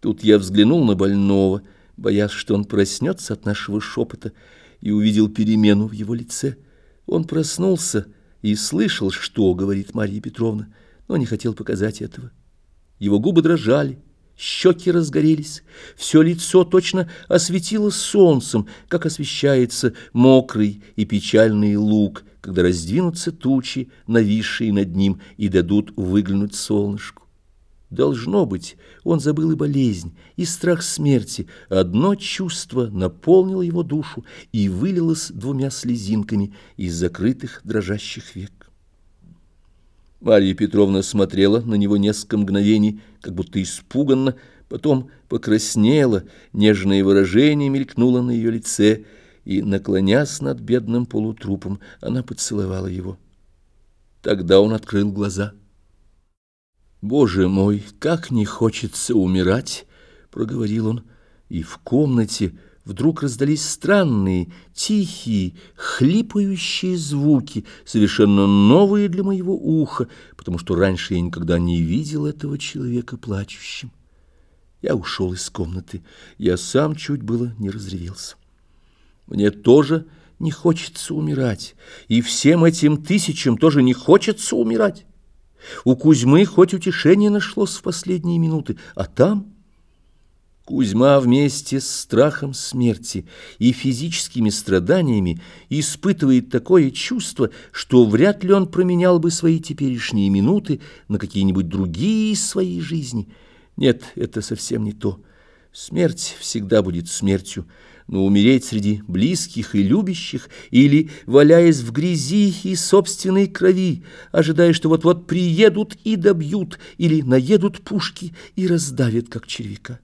Тут я взглянул на больного, боясь, что он проснется от нашего шепота, и увидел перемену в его лице. Он проснулся и слышал, что говорит Марья Петровна, но не хотел показать этого. Его губы дрожали, щеки разгорелись, все лицо точно осветило солнцем, как освещается мокрый и печальный луг, когда раздвинутся тучи, нависшие над ним, и дадут выглянуть солнышку. Должно быть, он забыл и болезнь, и страх смерти. Одно чувство наполнило его душу и вылилось двумя слезинками из закрытых дрожащих век. Марья Петровна смотрела на него несколько мгновений, как будто испуганно, потом покраснела, нежное выражение мелькнуло на ее лице, и, наклонясь над бедным полутрупом, она поцеловала его. Тогда он открыл глаза — «Боже мой, как не хочется умирать!» — проговорил он, и в комнате вдруг раздались странные, тихие, хлипающие звуки, совершенно новые для моего уха, потому что раньше я никогда не видел этого человека плачущим. Я ушел из комнаты, я сам чуть было не разревелся. Мне тоже не хочется умирать, и всем этим тысячам тоже не хочется умирать. У Кузьмы хоть утешение нашлось в последние минуты, а там... Кузьма вместе с страхом смерти и физическими страданиями испытывает такое чувство, что вряд ли он променял бы свои теперешние минуты на какие-нибудь другие из своей жизни. Нет, это совсем не то. Смерть всегда будет смертью, но умереть среди близких и любящих или, валяясь в грязи и собственной крови, ожидая, что вот-вот приедут и добьют, или наедут пушки и раздавят, как червяка.